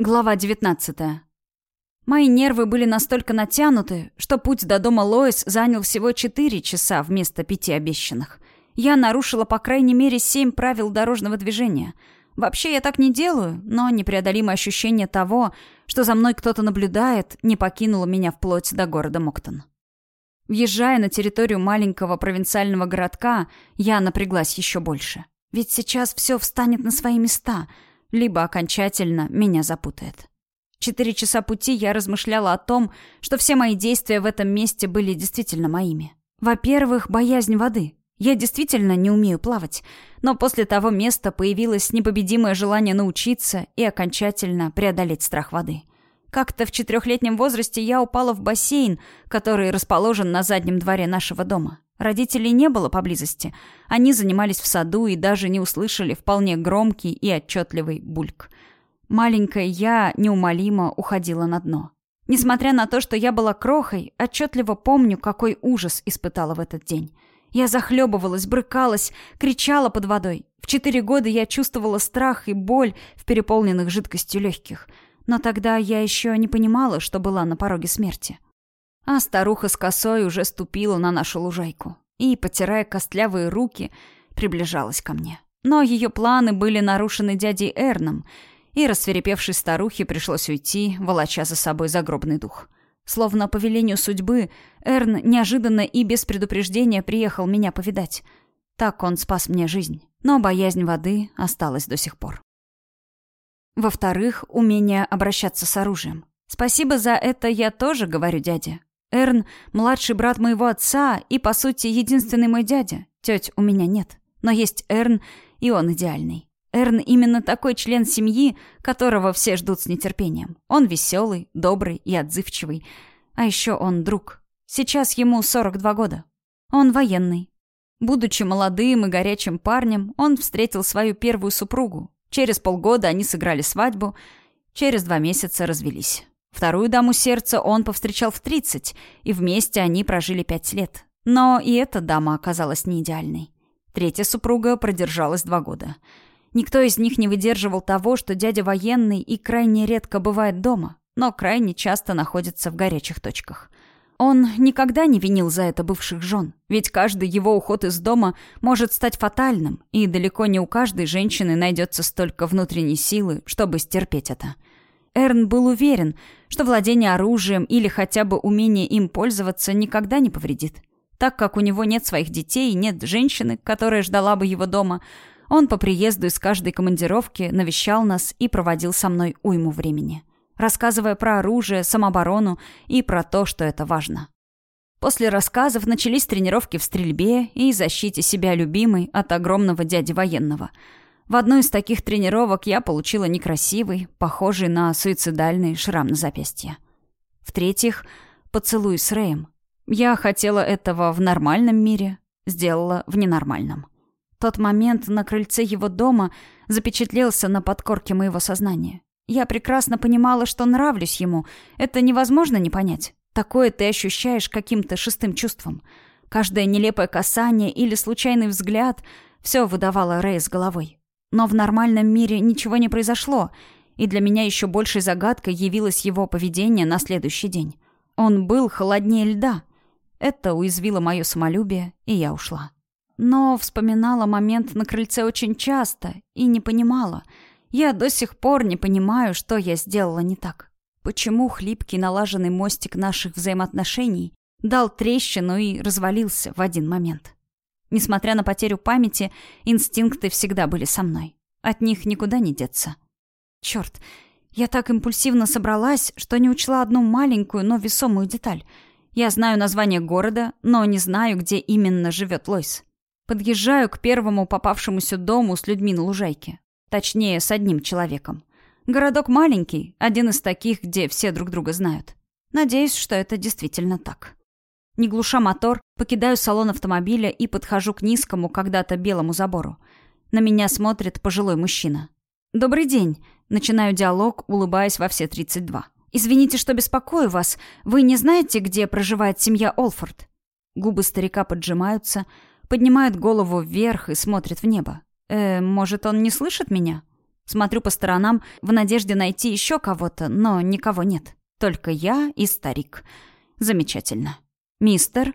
Глава 19. Мои нервы были настолько натянуты, что путь до дома Лоис занял всего 4 часа вместо пяти обещанных. Я нарушила по крайней мере 7 правил дорожного движения. Вообще я так не делаю, но непреодолимое ощущение того, что за мной кто-то наблюдает, не покинуло меня вплоть до города Моктон. Въезжая на территорию маленького провинциального городка, я напряглась еще больше. Ведь сейчас все встанет на свои места — либо окончательно меня запутает. Четыре часа пути я размышляла о том, что все мои действия в этом месте были действительно моими. Во-первых, боязнь воды. Я действительно не умею плавать, но после того места появилось непобедимое желание научиться и окончательно преодолеть страх воды. Как-то в четырехлетнем возрасте я упала в бассейн, который расположен на заднем дворе нашего дома. Родителей не было поблизости. Они занимались в саду и даже не услышали вполне громкий и отчетливый бульк. Маленькая я неумолимо уходила на дно. Несмотря на то, что я была крохой, отчетливо помню, какой ужас испытала в этот день. Я захлебывалась, брыкалась, кричала под водой. В четыре года я чувствовала страх и боль в переполненных жидкостью легких. Но тогда я еще не понимала, что была на пороге смерти. А старуха с косой уже ступила на нашу лужайку и, потирая костлявые руки, приближалась ко мне. Но ее планы были нарушены дядей Эрном, и рассверепевшей старухе пришлось уйти, волоча за собой загробный дух. Словно по велению судьбы, Эрн неожиданно и без предупреждения приехал меня повидать. Так он спас мне жизнь, но боязнь воды осталась до сих пор. Во-вторых, умение обращаться с оружием. Спасибо за это я тоже говорю дяде. Эрн – младший брат моего отца и, по сути, единственный мой дядя. Теть у меня нет. Но есть Эрн, и он идеальный. Эрн именно такой член семьи, которого все ждут с нетерпением. Он веселый, добрый и отзывчивый. А еще он друг. Сейчас ему 42 года. Он военный. Будучи молодым и горячим парнем, он встретил свою первую супругу. Через полгода они сыграли свадьбу, через два месяца развелись. Вторую даму сердца он повстречал в 30, и вместе они прожили пять лет. Но и эта дама оказалась не идеальной. Третья супруга продержалась два года. Никто из них не выдерживал того, что дядя военный и крайне редко бывает дома, но крайне часто находится в горячих точках. Он никогда не винил за это бывших жен, ведь каждый его уход из дома может стать фатальным, и далеко не у каждой женщины найдется столько внутренней силы, чтобы стерпеть это. Эрн был уверен, что владение оружием или хотя бы умение им пользоваться никогда не повредит. Так как у него нет своих детей и нет женщины, которая ждала бы его дома, он по приезду из каждой командировки навещал нас и проводил со мной уйму времени, рассказывая про оружие, самооборону и про то, что это важно. После рассказов начались тренировки в стрельбе и защите себя любимой от огромного дяди военного – в одной из таких тренировок я получила некрасивый, похожий на суицидальный шрам на запястье. В-третьих, поцелуй с Рэем. Я хотела этого в нормальном мире, сделала в ненормальном. Тот момент на крыльце его дома запечатлелся на подкорке моего сознания. Я прекрасно понимала, что нравлюсь ему. Это невозможно не понять. Такое ты ощущаешь каким-то шестым чувством. Каждое нелепое касание или случайный взгляд — все выдавало Рэя с головой. Но в нормальном мире ничего не произошло, и для меня еще большей загадкой явилось его поведение на следующий день. Он был холоднее льда. Это уязвило мое самолюбие, и я ушла. Но вспоминала момент на крыльце очень часто и не понимала. Я до сих пор не понимаю, что я сделала не так. Почему хлипкий налаженный мостик наших взаимоотношений дал трещину и развалился в один момент? Несмотря на потерю памяти, инстинкты всегда были со мной. От них никуда не деться. Черт, я так импульсивно собралась, что не учла одну маленькую, но весомую деталь. Я знаю название города, но не знаю, где именно живет Лойс. Подъезжаю к первому попавшемуся дому с людьми на лужайке. Точнее, с одним человеком. Городок маленький, один из таких, где все друг друга знают. Надеюсь, что это действительно так. Не глуша мотор, покидаю салон автомобиля и подхожу к низкому, когда-то белому забору. На меня смотрит пожилой мужчина. «Добрый день», — начинаю диалог, улыбаясь во все 32. «Извините, что беспокою вас. Вы не знаете, где проживает семья Олфорд?» Губы старика поджимаются, поднимает голову вверх и смотрит в небо. «Э, может, он не слышит меня?» Смотрю по сторонам в надежде найти еще кого-то, но никого нет. Только я и старик. Замечательно. «Мистер?»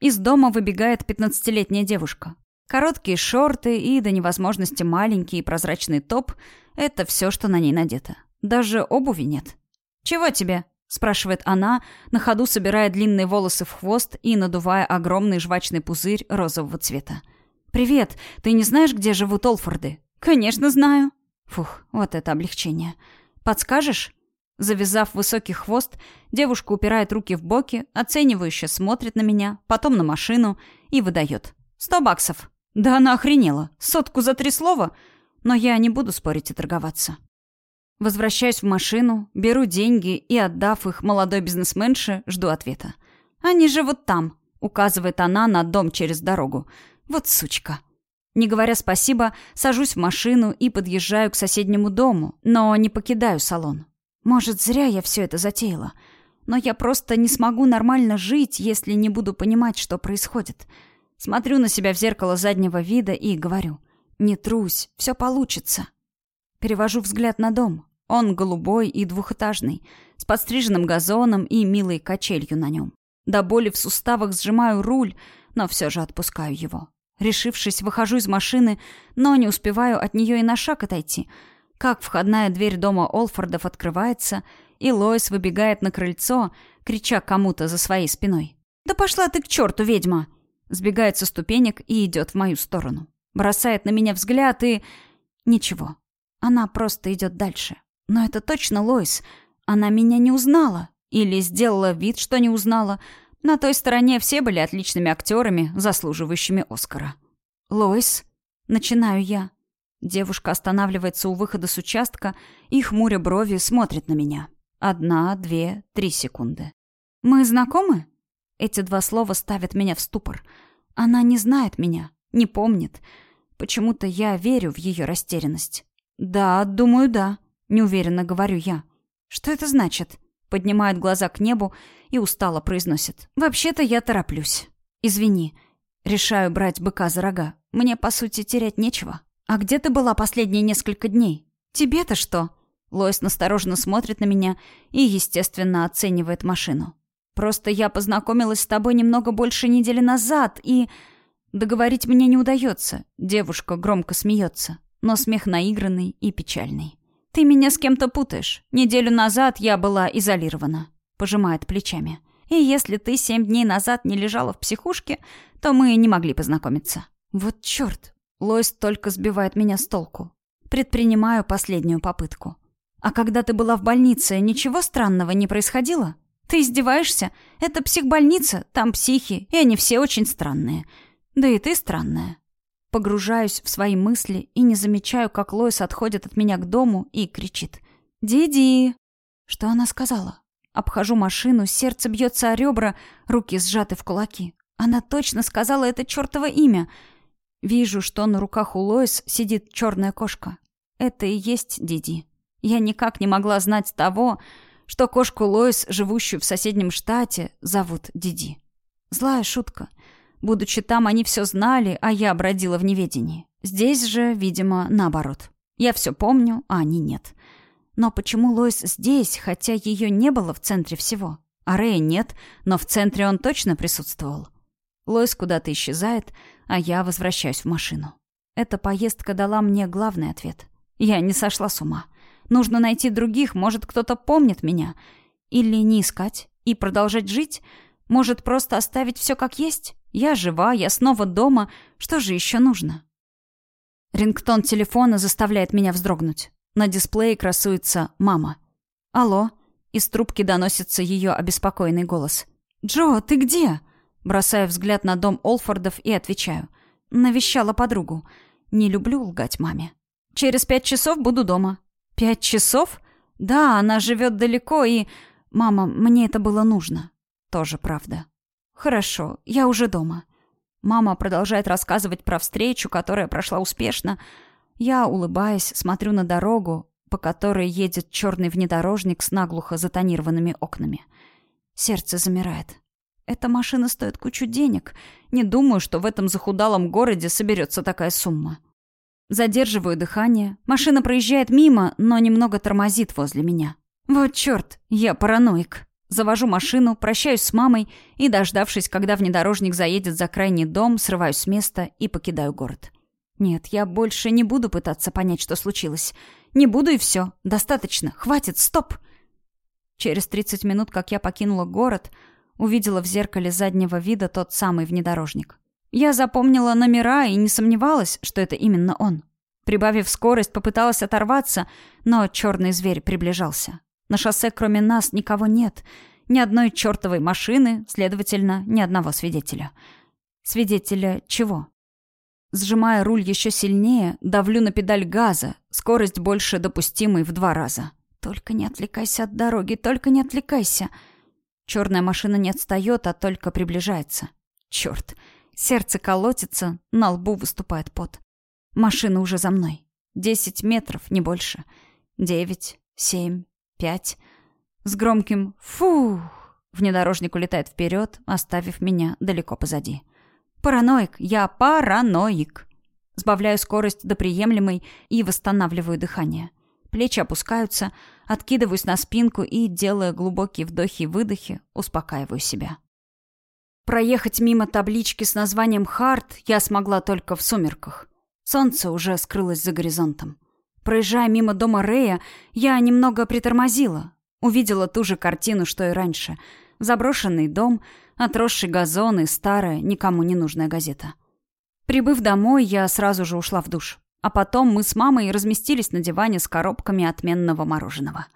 Из дома выбегает пятнадцатилетняя девушка. Короткие шорты и до невозможности маленький и прозрачный топ — это все, что на ней надето. Даже обуви нет. «Чего тебе?» — спрашивает она, на ходу собирая длинные волосы в хвост и надувая огромный жвачный пузырь розового цвета. «Привет. Ты не знаешь, где живут Олфорды?» «Конечно знаю». Фух, вот это облегчение. «Подскажешь?» Завязав высокий хвост, девушка упирает руки в боки, оценивающе смотрит на меня, потом на машину и выдает. «Сто баксов». Да она охренела. Сотку за три слова? Но я не буду спорить и торговаться. Возвращаюсь в машину, беру деньги и, отдав их молодой бизнесменше, жду ответа. «Они живут там», — указывает она на дом через дорогу. «Вот сучка». Не говоря спасибо, сажусь в машину и подъезжаю к соседнему дому, но не покидаю салон. Может, зря я все это затеяла. Но я просто не смогу нормально жить, если не буду понимать, что происходит. Смотрю на себя в зеркало заднего вида и говорю. Не трусь, все получится. Перевожу взгляд на дом. Он голубой и двухэтажный, с подстриженным газоном и милой качелью на нем. До боли в суставах сжимаю руль, но все же отпускаю его. Решившись, выхожу из машины, но не успеваю от нее и на шаг отойти — как входная дверь дома Олфордов открывается, и Лоис выбегает на крыльцо, крича кому-то за своей спиной. «Да пошла ты к черту, ведьма!» Сбегает со ступенек и идет в мою сторону. Бросает на меня взгляд и... Ничего. Она просто идет дальше. Но это точно Лоис. Она меня не узнала. Или сделала вид, что не узнала. На той стороне все были отличными актерами, заслуживающими Оскара. «Лоис?» Начинаю я. Девушка останавливается у выхода с участка и, хмуря брови, смотрит на меня. Одна, две, три секунды. «Мы знакомы?» Эти два слова ставят меня в ступор. Она не знает меня, не помнит. Почему-то я верю в ее растерянность. «Да, думаю, да», — неуверенно говорю я. «Что это значит?» Поднимает глаза к небу и устало произносит. «Вообще-то я тороплюсь. Извини. Решаю брать быка за рога. Мне, по сути, терять нечего». «А где ты была последние несколько дней? Тебе-то что?» Лоис настороженно смотрит на меня и, естественно, оценивает машину. «Просто я познакомилась с тобой немного больше недели назад, и...» Договорить мне не удается. Девушка громко смеется, но смех наигранный и печальный. «Ты меня с кем-то путаешь. Неделю назад я была изолирована», — пожимает плечами. «И если ты семь дней назад не лежала в психушке, то мы не могли познакомиться». «Вот черт, Лойс только сбивает меня с толку. Предпринимаю последнюю попытку. А когда ты была в больнице, ничего странного не происходило? Ты издеваешься? Это психбольница, там психи, и они все очень странные. Да и ты странная. Погружаюсь в свои мысли и не замечаю, как Лойс отходит от меня к дому и кричит. «Диди!» Что она сказала? Обхожу машину, сердце бьется о ребра, руки сжаты в кулаки. Она точно сказала это чертово имя — Вижу, что на руках у Лоис сидит черная кошка. Это и есть Диди. Я никак не могла знать того, что кошку Лоис, живущую в соседнем штате, зовут Диди. Злая шутка. Будучи там, они все знали, а я бродила в неведении. Здесь же, видимо, наоборот. Я все помню, а они нет. Но почему Лоис здесь, хотя ее не было в центре всего? А Рэя нет, но в центре он точно присутствовал. Лоис куда-то исчезает, а я возвращаюсь в машину. Эта поездка дала мне главный ответ. Я не сошла с ума. Нужно найти других, может, кто-то помнит меня. Или не искать и продолжать жить. Может, просто оставить все как есть? Я жива, я снова дома. Что же еще нужно? Рингтон телефона заставляет меня вздрогнуть. На дисплее красуется «Мама». «Алло?» Из трубки доносится ее обеспокоенный голос. «Джо, ты где?» Бросаю взгляд на дом Олфордов и отвечаю. Навещала подругу. Не люблю лгать маме. Через пять часов буду дома. Пять часов? Да, она живет далеко и... Мама, мне это было нужно. Тоже правда. Хорошо, я уже дома. Мама продолжает рассказывать про встречу, которая прошла успешно. Я, улыбаясь, смотрю на дорогу, по которой едет черный внедорожник с наглухо затонированными окнами. Сердце замирает. Эта машина стоит кучу денег. Не думаю, что в этом захудалом городе соберется такая сумма. Задерживаю дыхание. Машина проезжает мимо, но немного тормозит возле меня. Вот черт, я параноик. Завожу машину, прощаюсь с мамой и, дождавшись, когда внедорожник заедет за крайний дом, срываюсь с места и покидаю город. Нет, я больше не буду пытаться понять, что случилось. Не буду и все. Достаточно. Хватит. Стоп. Через 30 минут, как я покинула город, увидела в зеркале заднего вида тот самый внедорожник. Я запомнила номера и не сомневалась, что это именно он. Прибавив скорость, попыталась оторваться, но черный зверь приближался. На шоссе кроме нас никого нет. Ни одной чертовой машины, следовательно, ни одного свидетеля. Свидетеля чего? Сжимая руль еще сильнее, давлю на педаль газа, скорость больше допустимой в два раза. Только не отвлекайся от дороги, только не отвлекайся. Черная машина не отстает, а только приближается. Черт. Сердце колотится, на лбу выступает пот. Машина уже за мной. Десять метров, не больше. Девять, семь, пять. С громким «фух» внедорожник улетает вперед, оставив меня далеко позади. Параноик, я параноик. Сбавляю скорость до приемлемой и восстанавливаю дыхание. Плечи опускаются, откидываюсь на спинку и, делая глубокие вдохи и выдохи, успокаиваю себя. Проехать мимо таблички с названием «Харт» я смогла только в сумерках. Солнце уже скрылось за горизонтом. Проезжая мимо дома Рея, я немного притормозила. Увидела ту же картину, что и раньше. Заброшенный дом, отросший газон и старая, никому не нужная газета. Прибыв домой, я сразу же ушла в душ. А потом мы с мамой разместились на диване с коробками отменного мороженого.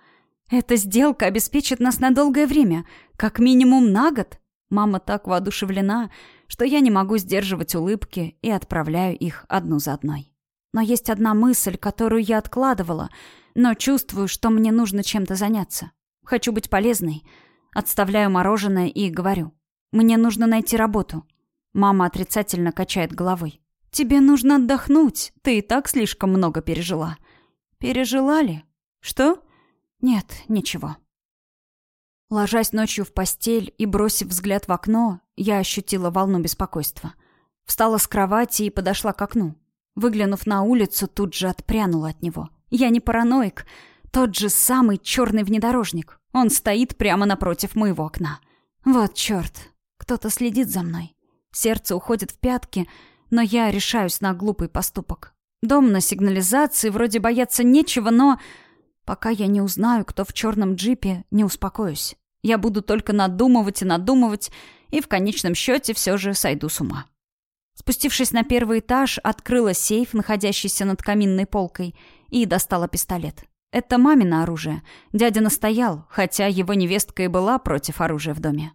Эта сделка обеспечит нас на долгое время, как минимум на год, Мама так воодушевлена, что я не могу сдерживать улыбки и отправляю их одну за одной. Но есть одна мысль, которую я откладывала, но чувствую, что мне нужно чем-то заняться. Хочу быть полезной. Отставляю мороженое и говорю. Мне нужно найти работу. Мама отрицательно качает головой. Тебе нужно отдохнуть. Ты и так слишком много пережила. Пережила ли? Что? Нет, ничего. Ложась ночью в постель и бросив взгляд в окно, я ощутила волну беспокойства. Встала с кровати и подошла к окну. Выглянув на улицу, тут же отпрянула от него. Я не параноик. Тот же самый черный внедорожник. Он стоит прямо напротив моего окна. Вот черт. Кто-то следит за мной. Сердце уходит в пятки, но я решаюсь на глупый поступок. Дом на сигнализации, вроде бояться нечего, но... Пока я не узнаю, кто в черном джипе, не успокоюсь. Я буду только надумывать и надумывать, и в конечном счете все же сойду с ума. Спустившись на первый этаж, открыла сейф, находящийся над каминной полкой, и достала пистолет. Это мамино оружие. Дядя настоял, хотя его невестка и была против оружия в доме.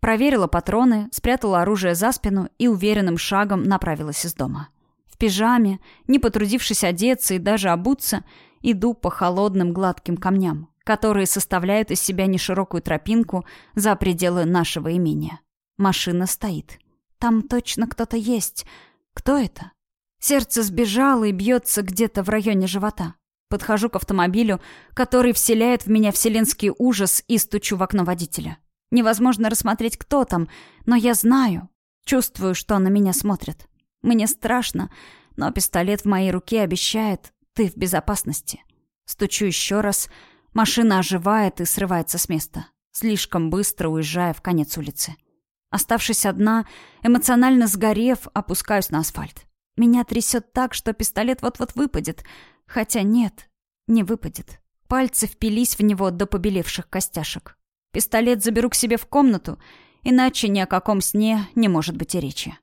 Проверила патроны, спрятала оружие за спину и уверенным шагом направилась из дома. В пижаме, не потрудившись одеться и даже обуться, Иду по холодным гладким камням, которые составляют из себя неширокую тропинку за пределы нашего имения. Машина стоит. Там точно кто-то есть. Кто это? Сердце сбежало и бьется где-то в районе живота. Подхожу к автомобилю, который вселяет в меня вселенский ужас и стучу в окно водителя. Невозможно рассмотреть, кто там, но я знаю, чувствую, что на меня смотрят. Мне страшно, но пистолет в моей руке обещает, ты в безопасности. Стучу еще раз. Машина оживает и срывается с места, слишком быстро уезжая в конец улицы. Оставшись одна, эмоционально сгорев, опускаюсь на асфальт. Меня трясет так, что пистолет вот-вот выпадет. Хотя нет, не выпадет. Пальцы впились в него до побелевших костяшек. Пистолет заберу к себе в комнату, иначе ни о каком сне не может быть и речи.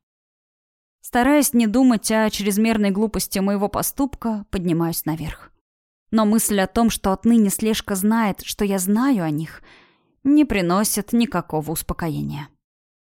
Стараясь не думать о чрезмерной глупости моего поступка, поднимаюсь наверх. Но мысль о том, что отныне слежка знает, что я знаю о них, не приносит никакого успокоения.